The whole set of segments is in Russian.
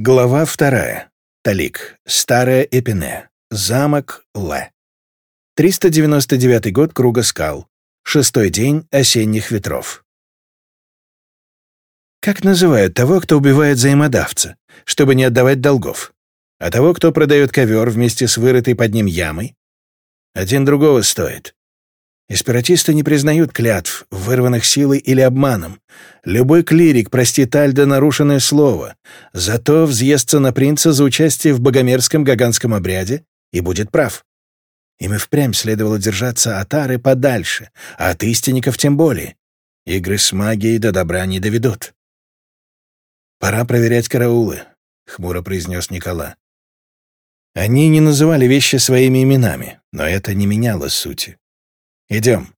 Глава вторая. Талик. Старая Эпине. Замок Л. 399 год Круга скал. Шестой день осенних ветров. Как называют того, кто убивает взаимодавца, чтобы не отдавать долгов? А того, кто продает ковер вместе с вырытой под ним ямой? Один другого стоит. Эспиратисты не признают клятв, вырванных силой или обманом. Любой клирик простит Альда нарушенное слово, зато взъестся на принца за участие в богомерзком гаганском обряде и будет прав. Им и впрямь следовало держаться от Ары подальше, а от истинников тем более. Игры с магией до добра не доведут. «Пора проверять караулы», — хмуро произнес Никола. Они не называли вещи своими именами, но это не меняло сути. «Идем».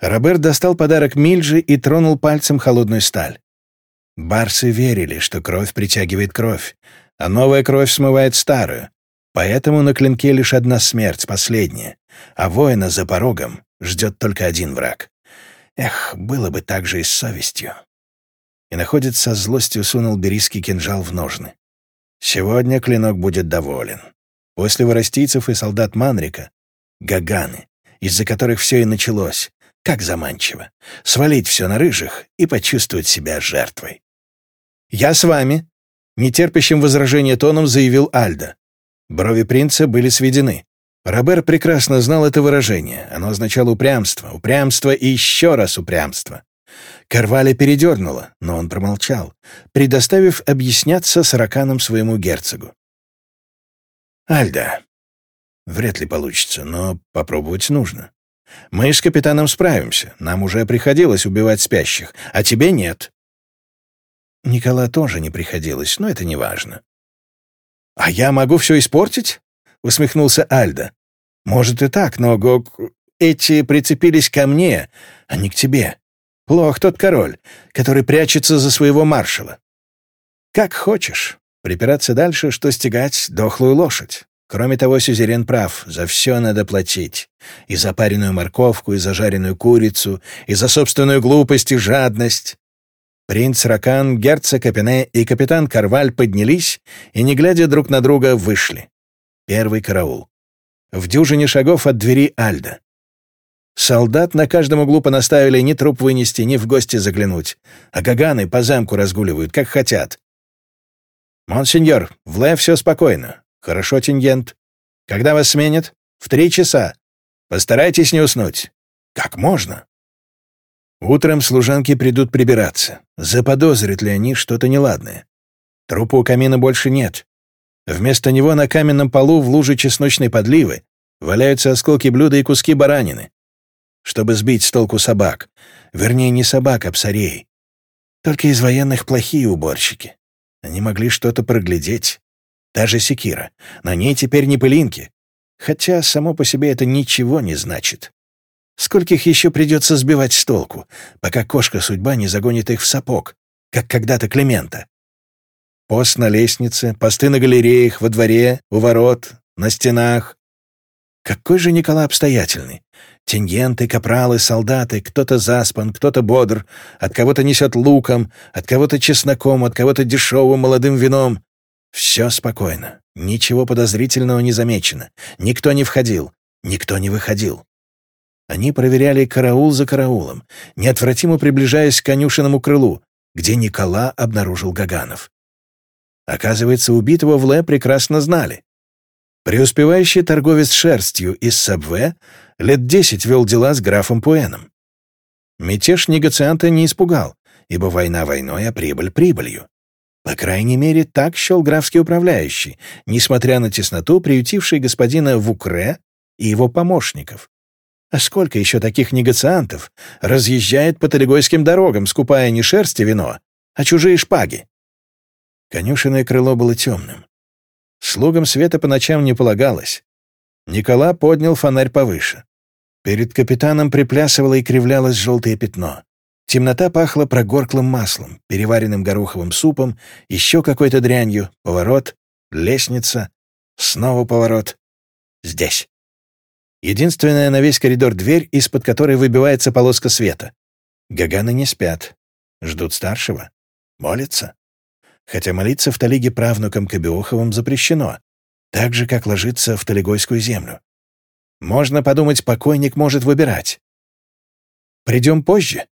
Роберт достал подарок Мильджи и тронул пальцем холодную сталь. Барсы верили, что кровь притягивает кровь, а новая кровь смывает старую. Поэтому на клинке лишь одна смерть, последняя, а воина за порогом ждет только один враг. Эх, было бы так же и с совестью. И находит со злостью сунул берийский кинжал в ножны. Сегодня клинок будет доволен. После воростийцев и солдат Манрика — Гаганы из-за которых все и началось. Как заманчиво. Свалить все на рыжих и почувствовать себя жертвой. «Я с вами», — нетерпящим возражения тоном заявил Альда. Брови принца были сведены. Робер прекрасно знал это выражение. Оно означало упрямство, упрямство и еще раз упрямство. Карвали передернуло, но он промолчал, предоставив объясняться сороканом своему герцогу. «Альда, Вряд ли получится, но попробовать нужно. Мы с капитаном справимся. Нам уже приходилось убивать спящих, а тебе нет. Никола тоже не приходилось, но это не важно. «А я могу все испортить?» — усмехнулся Альда. «Может и так, но Гог... Эти прицепились ко мне, а не к тебе. Плох тот король, который прячется за своего маршала. Как хочешь. Припираться дальше, что стегать дохлую лошадь. Кроме того, сюзерен прав, за все надо платить. И за пареную морковку, и за жареную курицу, и за собственную глупость и жадность. Принц Ракан, герцог Капене и капитан Карваль поднялись и, не глядя друг на друга, вышли. Первый караул. В дюжине шагов от двери Альда. Солдат на каждом углу понаставили ни труп вынести, ни в гости заглянуть, а гаганы по замку разгуливают, как хотят. «Монсеньор, в Ле все спокойно. «Хорошо, Тингент. Когда вас сменят?» «В три часа. Постарайтесь не уснуть. Как можно?» Утром служанки придут прибираться. Заподозрят ли они что-то неладное? Трупа у камина больше нет. Вместо него на каменном полу в луже чесночной подливы валяются осколки блюда и куски баранины. Чтобы сбить с толку собак. Вернее, не собак, а псарей. Только из военных плохие уборщики. Они могли что-то проглядеть. Даже секира. На ней теперь не пылинки. Хотя само по себе это ничего не значит. Скольких еще придется сбивать с толку, пока кошка-судьба не загонит их в сапог, как когда-то Климента. Пост на лестнице, посты на галереях, во дворе, у ворот, на стенах. Какой же Никола обстоятельный. Теньенты, капралы, солдаты, кто-то заспан, кто-то бодр, от кого-то несет луком, от кого-то чесноком, от кого-то дешевым молодым вином. Все спокойно. Ничего подозрительного не замечено. Никто не входил. Никто не выходил. Они проверяли караул за караулом, неотвратимо приближаясь к конюшенному крылу, где Никола обнаружил Гаганов. Оказывается, убитого в Ле прекрасно знали. Преуспевающий торговец шерстью из Сабве лет десять вел дела с графом Пуэном. Мятеж негацианта не испугал, ибо война войной, а прибыль прибылью. По крайней мере, так счел графский управляющий, несмотря на тесноту, приютивший господина Вукре и его помощников. А сколько еще таких негациантов разъезжает по талигойским дорогам, скупая не шерсть и вино, а чужие шпаги? Конюшенное крыло было темным. Слугам света по ночам не полагалось. Никола поднял фонарь повыше. Перед капитаном приплясывало и кривлялось желтое пятно. Темнота пахла прогорклым маслом, переваренным гороховым супом, еще какой-то дрянью, поворот, лестница, снова поворот. Здесь. Единственная на весь коридор дверь, из-под которой выбивается полоска света. Гаганы не спят. Ждут старшего. Молятся. хотя молиться в Талиге правнукам Кобиоховым запрещено, так же, как ложиться в Талигойскую землю. Можно подумать, покойник может выбирать. «Придем позже?»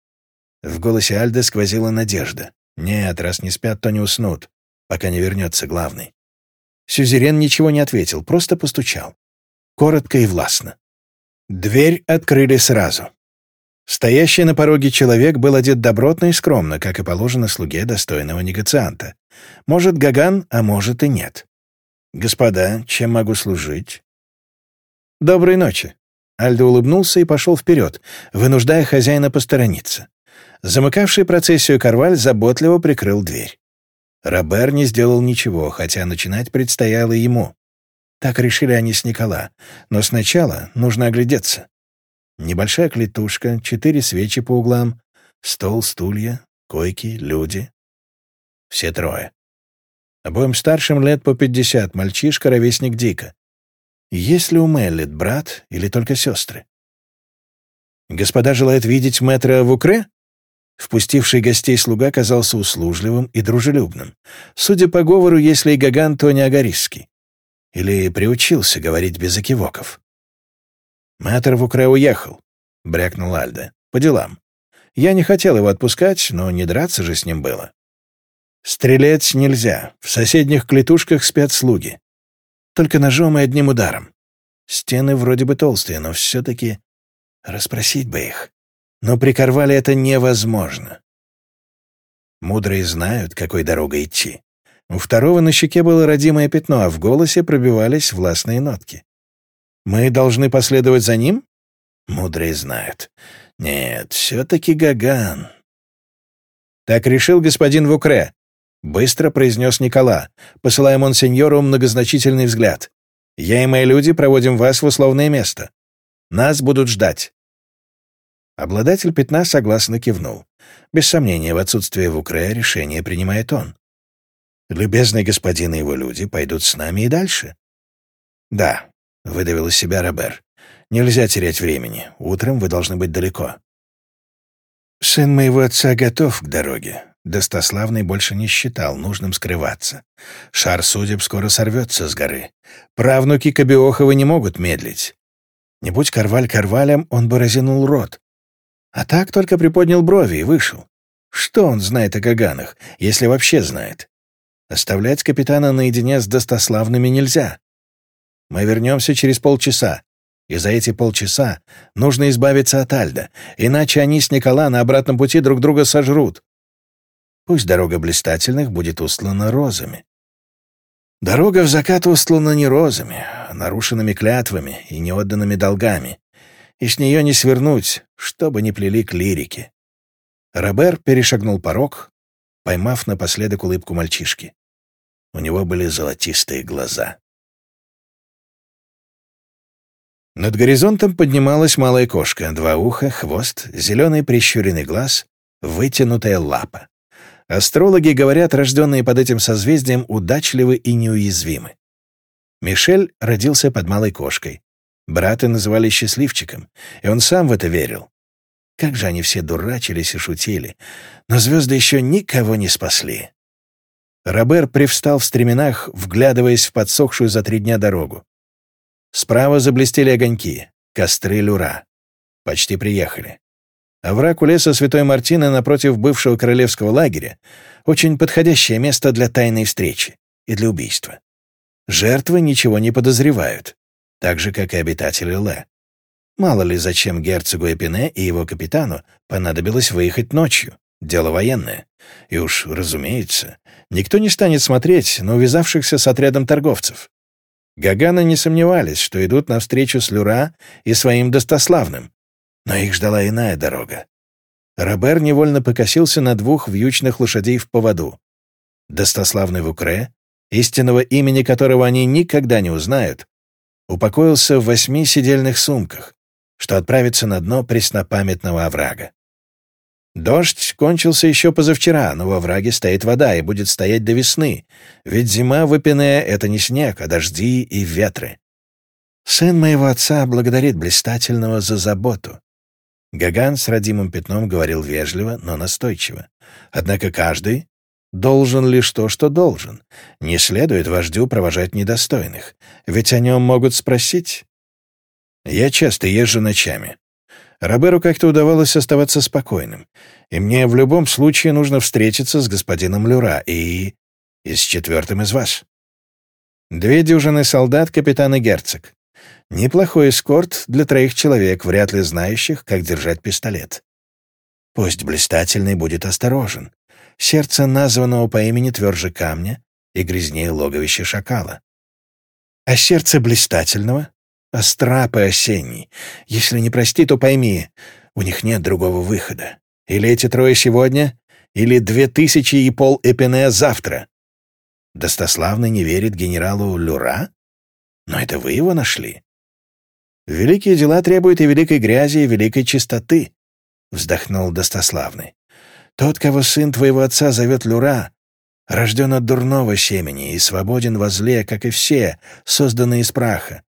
В голосе Альды сквозила надежда. «Нет, раз не спят, то не уснут, пока не вернется главный». Сюзерен ничего не ответил, просто постучал. Коротко и властно. Дверь открыли сразу. Стоящий на пороге человек был одет добротно и скромно, как и положено слуге достойного негацианта. Может, Гаган, а может и нет. «Господа, чем могу служить?» «Доброй ночи». Альдо улыбнулся и пошел вперед, вынуждая хозяина посторониться. Замыкавший процессию Карваль заботливо прикрыл дверь. Робер не сделал ничего, хотя начинать предстояло ему. Так решили они с Никола, но сначала нужно оглядеться. Небольшая клетушка, четыре свечи по углам, стол, стулья, койки, люди. Все трое. Обоим старшим лет по пятьдесят, мальчишка, ровесник Дика. Есть ли у Меллет брат или только сестры? Господа желают видеть мэтра в Укре? Впустивший гостей слуга казался услужливым и дружелюбным. Судя по говору, если и Гаган, то не Агарисский. Или приучился говорить без окивоков. «Мэтр в Укре уехал», — брякнул Альда. «По делам. Я не хотел его отпускать, но не драться же с ним было. Стрелять нельзя. В соседних клетушках спят слуги. Только ножом и одним ударом. Стены вроде бы толстые, но все-таки расспросить бы их. Но при Карвале это невозможно. Мудрые знают, какой дорогой идти. У второго на щеке было родимое пятно, а в голосе пробивались властные нотки. Мы должны последовать за ним? Мудрые знают. Нет, все-таки Гаган. Так решил господин Вукре. Быстро произнес Никола, посылая монсеньору многозначительный взгляд. «Я и мои люди проводим вас в условное место. Нас будут ждать». Обладатель пятна согласно кивнул. Без сомнения, в отсутствие Вукре решение принимает он. Любезный господин и его люди пойдут с нами и дальше. Да, — выдавил из себя Робер. «Нельзя терять времени. Утром вы должны быть далеко». «Сын моего отца готов к дороге». Достославный больше не считал нужным скрываться. Шар судеб скоро сорвется с горы. Правнуки Кобиохова не могут медлить. Не будь Карваль Карвалем, он бы разинул рот. А так только приподнял брови и вышел. Что он знает о Гаганах, если вообще знает? Оставлять капитана наедине с достославными нельзя. Мы вернемся через полчаса. И за эти полчаса нужно избавиться от Альда, иначе они с Никола на обратном пути друг друга сожрут. Пусть дорога блистательных будет устлана розами. Дорога в закат устлана не розами, а нарушенными клятвами и неотданными долгами. И с нее не свернуть, что бы ни плели к лирике. Робер перешагнул порог, поймав напоследок улыбку мальчишки. У него были золотистые глаза. Над горизонтом поднималась малая кошка, два уха, хвост, зеленый прищуренный глаз, вытянутая лапа. Астрологи говорят, рожденные под этим созвездием удачливы и неуязвимы. Мишель родился под малой кошкой. Брата называли счастливчиком, и он сам в это верил. Как же они все дурачились и шутили, но звезды еще никого не спасли. Робер привстал в стременах, вглядываясь в подсохшую за три дня дорогу. Справа заблестели огоньки, костры люра. Почти приехали. Овраг у леса Святой Мартины напротив бывшего королевского лагеря — очень подходящее место для тайной встречи и для убийства. Жертвы ничего не подозревают, так же, как и обитатели Ле. Мало ли, зачем герцогу Эпине и его капитану понадобилось выехать ночью. Дело военное. И уж, разумеется, никто не станет смотреть на увязавшихся с отрядом торговцев. Гаганы не сомневались, что идут навстречу с Люра и своим достославным, но их ждала иная дорога. Робер невольно покосился на двух вьючных лошадей в поводу. Достославный Вукре, истинного имени которого они никогда не узнают, упокоился в восьми сидельных сумках, что отправится на дно преснопамятного оврага. Дождь кончился еще позавчера, но во враге стоит вода и будет стоять до весны, ведь зима в Эпине — это не снег, а дожди и ветры. Сын моего отца благодарит блистательного за заботу. Гаган с родимым пятном говорил вежливо, но настойчиво. Однако каждый должен лишь то, что должен. Не следует вождю провожать недостойных, ведь о нем могут спросить. Я часто езжу ночами. Роберу как-то удавалось оставаться спокойным, и мне в любом случае нужно встретиться с господином Люра и... и с четвертым из вас. Две дюжины солдат, капитан и герцог. Неплохой эскорт для троих человек, вряд ли знающих, как держать пистолет. Пусть блистательный будет осторожен. Сердце названного по имени тверже камня и грязнее логовище шакала. А сердце блистательного — острап и осенний. Если не прости, то пойми, у них нет другого выхода. Или эти трое сегодня, или две тысячи и пол Эпине завтра. Достославный не верит генералу Люра? Но это вы его нашли. Великие дела требуют и великой грязи, и великой чистоты, — вздохнул Достославный. Тот, кого сын твоего отца зовет Люра, рожден от дурного семени и свободен во зле, как и все, созданные из праха.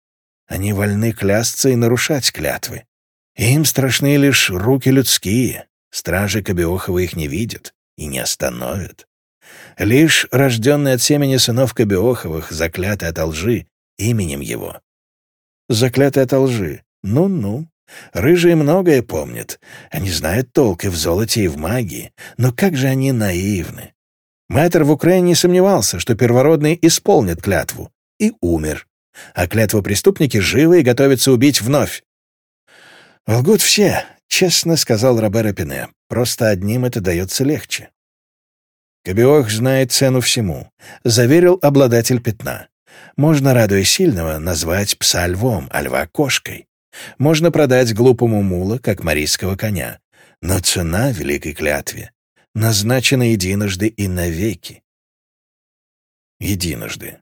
Они вольны клясться и нарушать клятвы. Им страшны лишь руки людские, стражи Кобиохова их не видят и не остановят. Лишь рожденный от семени сынов Кобиоховых, заклятый от лжи, именем его. Заклятый от лжи. Ну-ну. Рыжие многое помнят. Они знают толк и в золоте, и в магии. Но как же они наивны. Мэтр в Украине не сомневался, что первородные исполнят клятву. И умер. А клятву преступники живы и готовятся убить вновь. «Лгут все», — честно сказал Робер Пине. «Просто одним это дается легче». Кобиох знает цену всему, заверил обладатель пятна. Можно, радуя сильного, назвать пса львом, а льва кошкой. Можно продать глупому мула, как марийского коня. Но цена великой клятве назначена единожды и навеки. Единожды.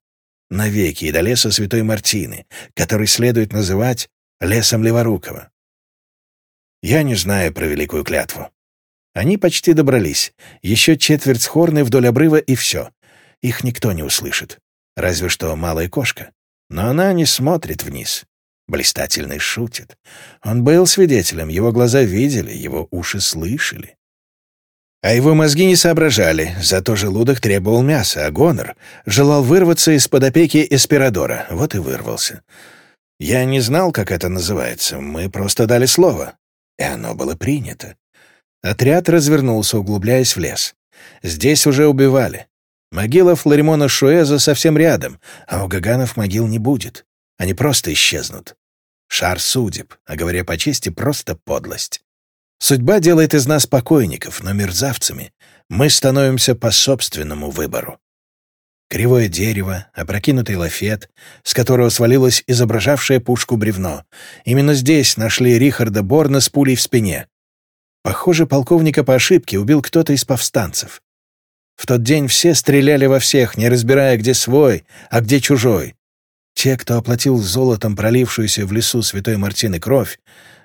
Навеки и до леса Святой Мартины, который следует называть лесом Леворукова. Я не знаю про великую клятву. Они почти добрались. Еще четверть хорны вдоль обрыва, и все. Их никто не услышит. Разве что малая кошка. Но она не смотрит вниз. Блистательный шутит. Он был свидетелем, его глаза видели, его уши слышали. А его мозги не соображали, зато желудок требовал мяса, а Гонор желал вырваться из-под опеки Эспирадора. Вот и вырвался. Я не знал, как это называется, мы просто дали слово. И оно было принято. Отряд развернулся, углубляясь в лес. Здесь уже убивали. Могила Флоримона Шуэза совсем рядом, а у Гаганов могил не будет. Они просто исчезнут. Шар судеб, а говоря по чести, просто подлость. Судьба делает из нас покойников, но мерзавцами мы становимся по собственному выбору. Кривое дерево, опрокинутый лафет, с которого свалилось изображавшее пушку бревно. Именно здесь нашли Рихарда Борна с пулей в спине. Похоже, полковника по ошибке убил кто-то из повстанцев. В тот день все стреляли во всех, не разбирая, где свой, а где чужой. Те, кто оплатил золотом пролившуюся в лесу Святой Мартины кровь,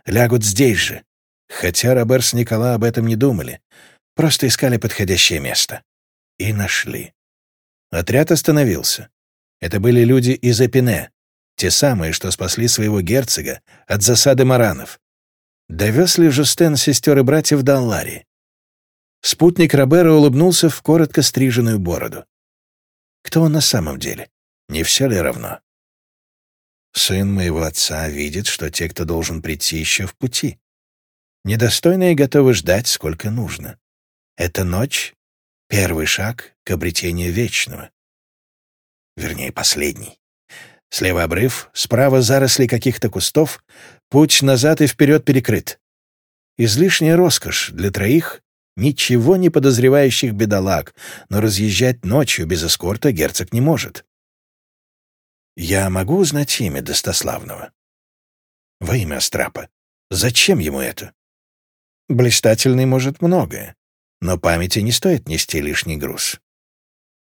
лягут здесь же. Хотя Робер с Никола об этом не думали, просто искали подходящее место. И нашли. Отряд остановился. Это были люди из Эпине, те самые, что спасли своего герцога от засады маранов. Довез ли Жустен сестер и братьев до Аллари? Спутник Робера улыбнулся в коротко стриженную бороду. Кто он на самом деле? Не все ли равно? Сын моего отца видит, что те, кто должен прийти, еще в пути. Недостойные готовы ждать, сколько нужно. Эта ночь — первый шаг к обретению вечного. Вернее, последний. Слева обрыв, справа заросли каких-то кустов, путь назад и вперед перекрыт. Излишняя роскошь для троих, ничего не подозревающих бедолаг, но разъезжать ночью без эскорта герцог не может. Я могу узнать имя Достославного? Во имя Астрапа. Зачем ему это? Блистательный может многое, но памяти не стоит нести лишний груз.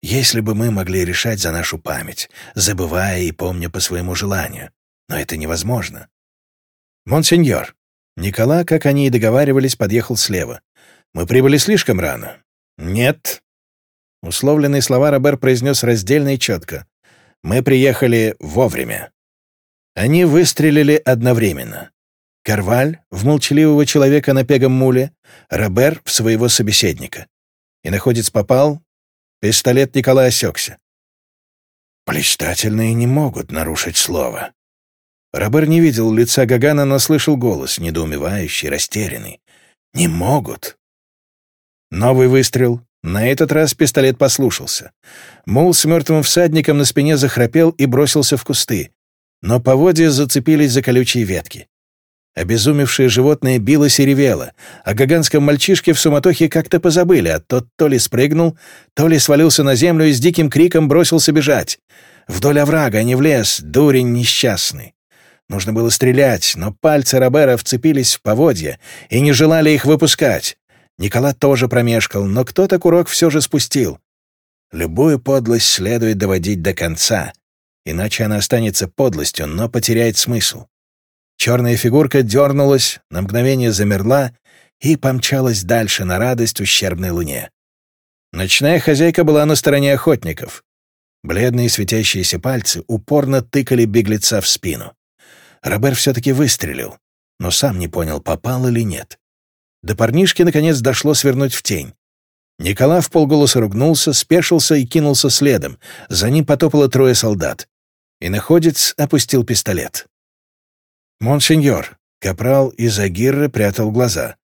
Если бы мы могли решать за нашу память, забывая и помня по своему желанию, но это невозможно. «Монсеньор!» Никола, как они и договаривались, подъехал слева. «Мы прибыли слишком рано». «Нет». Условленные слова Робер произнес раздельно и четко. «Мы приехали вовремя». Они выстрелили одновременно. Карваль в молчаливого человека на пегом муле, Робер в своего собеседника. И находец попал Пистолет Николай осекся. Блистательные не могут нарушить слово. Робер не видел лица Гагана, но слышал голос, недоумевающий, растерянный. «Не могут!» Новый выстрел. На этот раз пистолет послушался. Мул с мертвым всадником на спине захрапел и бросился в кусты. Но поводья зацепились за колючие ветки. Обезумевшее животное билось и ревело, а гаганском мальчишке в суматохе как-то позабыли, а тот то ли спрыгнул, то ли свалился на землю и с диким криком бросился бежать. Вдоль оврага, а не в лес, дурень несчастный. Нужно было стрелять, но пальцы Робера вцепились в поводья и не желали их выпускать. Никола тоже промешкал, но кто-то курок все же спустил. Любую подлость следует доводить до конца, иначе она останется подлостью, но потеряет смысл. Черная фигурка дернулась, на мгновение замерла и помчалась дальше на радость ущербной луне. Ночная хозяйка была на стороне охотников. Бледные светящиеся пальцы упорно тыкали беглеца в спину. Робер все-таки выстрелил, но сам не понял, попал или нет. До парнишки, наконец, дошло свернуть в тень. Никола в полголоса ругнулся, спешился и кинулся следом. За ним потопало трое солдат. И находец опустил пистолет. «Монсеньор», — капрал из Агирры прятал глаза.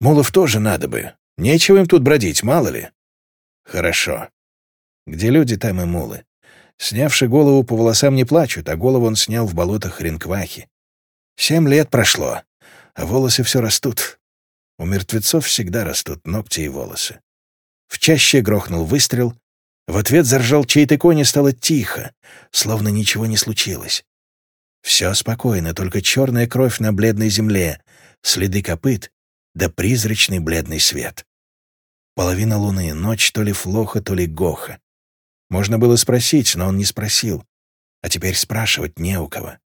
«Мулов тоже надо бы. Нечего им тут бродить, мало ли». «Хорошо. Где люди, там и мулы. Снявши голову по волосам не плачут, а голову он снял в болотах Ринквахи. Семь лет прошло, а волосы все растут. У мертвецов всегда растут ногти и волосы. В чаще грохнул выстрел. В ответ заржал чей-то конь и стало тихо, словно ничего не случилось. Все спокойно, только черная кровь на бледной земле, следы копыт да призрачный бледный свет. Половина луны, ночь то ли флоха, то ли гоха. Можно было спросить, но он не спросил. А теперь спрашивать не у кого.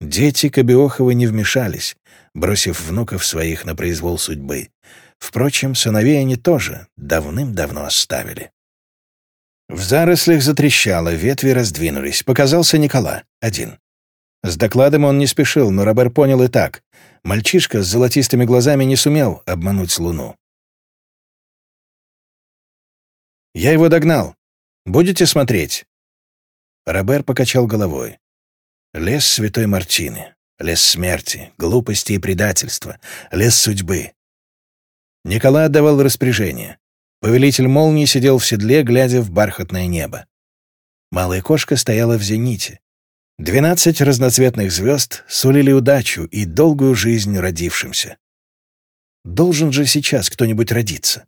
Дети Кобиоховы не вмешались, бросив внуков своих на произвол судьбы. Впрочем, сыновей они тоже давным-давно оставили. В зарослях затрещало, ветви раздвинулись. Показался Никола, один. С докладом он не спешил, но Робер понял и так. Мальчишка с золотистыми глазами не сумел обмануть луну. «Я его догнал. Будете смотреть?» Робер покачал головой. Лес святой Мартины, лес смерти, глупости и предательства, лес судьбы. Николай отдавал распоряжение. Повелитель молнии сидел в седле, глядя в бархатное небо. Малая кошка стояла в зените. Двенадцать разноцветных звезд сулили удачу и долгую жизнь родившимся. Должен же сейчас кто-нибудь родиться.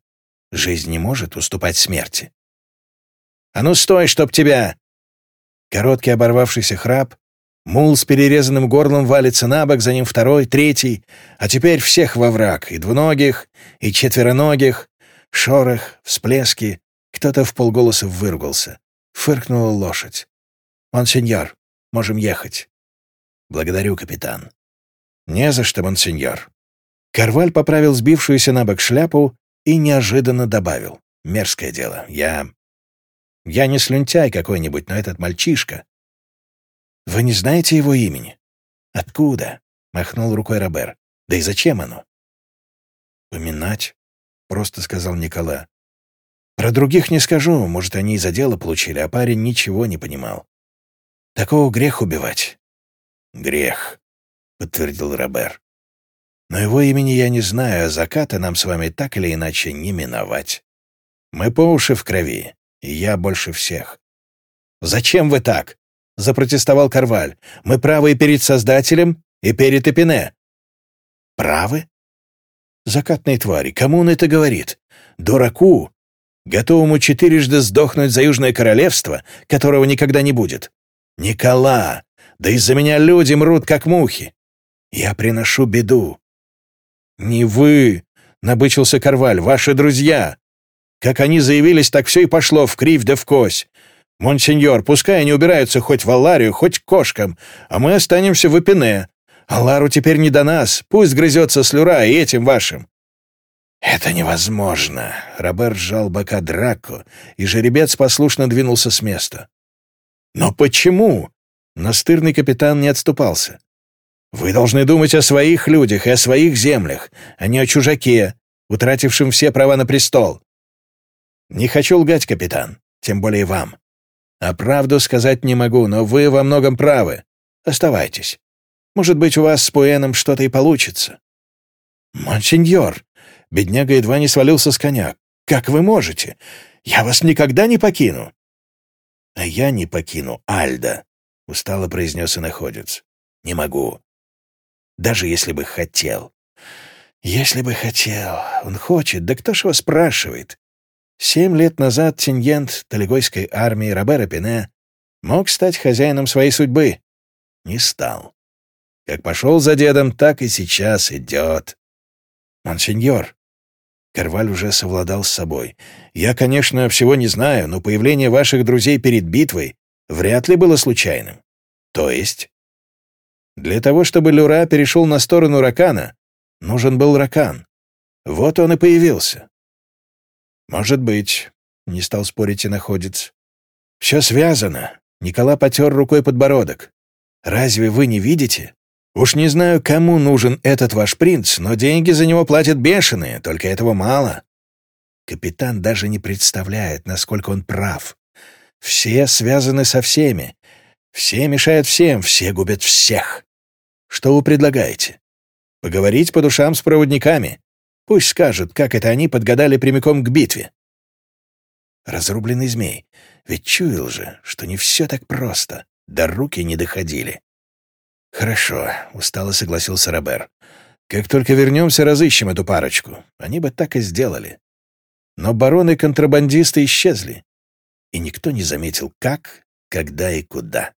Жизнь не может уступать смерти. «А ну стой, чтоб тебя!» Короткий оборвавшийся храп, Мул с перерезанным горлом валится на бок, за ним второй, третий, а теперь всех во враг, и двуногих, и четвероногих. Шорох, всплески. Кто-то в полголоса выругался. Фыркнула лошадь. «Монсеньор, можем ехать». «Благодарю, капитан». «Не за что, монсеньор». Карваль поправил сбившуюся на бок шляпу и неожиданно добавил. «Мерзкое дело. Я... Я не слюнтяй какой-нибудь, но этот мальчишка, «Вы не знаете его имени?» «Откуда?» — махнул рукой Робер. «Да и зачем оно?» «Поминать», — просто сказал Никола. «Про других не скажу, может, они из-за дела получили, а парень ничего не понимал. Такого грех убивать». «Грех», — подтвердил Робер. «Но его имени я не знаю, а заката нам с вами так или иначе не миновать. Мы по уши в крови, и я больше всех». «Зачем вы так?» Запротестовал Карваль. «Мы правы и перед Создателем, и перед Эпине». «Правы?» «Закатные твари, кому он это говорит? Дураку, готовому четырежды сдохнуть за Южное Королевство, которого никогда не будет. Никола, да из-за меня люди мрут, как мухи. Я приношу беду». «Не вы», — набычился Карваль, — «ваши друзья. Как они заявились, так все и пошло в кривь да в кось. «Монсеньор, пускай они убираются хоть в Алларию, хоть кошкам, а мы останемся в Эпине. Аллару теперь не до нас, пусть грызется с Люра и этим вашим». «Это невозможно!» — Роберт сжал бока Драко, и жеребец послушно двинулся с места. «Но почему?» — настырный капитан не отступался. «Вы должны думать о своих людях и о своих землях, а не о чужаке, утратившем все права на престол». «Не хочу лгать, капитан. тем более вам. А правду сказать не могу, но вы во многом правы. Оставайтесь. Может быть, у вас с Пуэном что-то и получится». «Монсеньор!» Бедняга едва не свалился с коня. «Как вы можете? Я вас никогда не покину!» «А я не покину Альда», — устало произнес иноходец. «Не могу. Даже если бы хотел. Если бы хотел. Он хочет. Да кто ж его спрашивает? Семь лет назад тиньент Талигойской армии Робера Пене мог стать хозяином своей судьбы. Не стал. Как пошел за дедом, так и сейчас идет. «Монсеньор», Карваль уже совладал с собой. «Я, конечно, всего не знаю, но появление ваших друзей перед битвой вряд ли было случайным». «То есть?» «Для того, чтобы Люра перешел на сторону Ракана, нужен был Ракан. Вот он и появился». «Может быть», — не стал спорить и находец. «Все связано». Никола потер рукой подбородок. «Разве вы не видите? Уж не знаю, кому нужен этот ваш принц, но деньги за него платят бешеные, только этого мало. Капитан даже не представляет, насколько он прав. Все связаны со всеми. Все мешают всем, все губят всех. Что вы предлагаете? Поговорить по душам с проводниками. Пусть скажут, как это они подгадали прямиком к битве. Разрубленный змей. Ведь чуял же, что не все так просто. До руки не доходили. «Хорошо», — устало согласился Робер. «Как только вернемся, разыщем эту парочку. Они бы так и сделали». Но бароны-контрабандисты исчезли, и никто не заметил, как, когда и куда.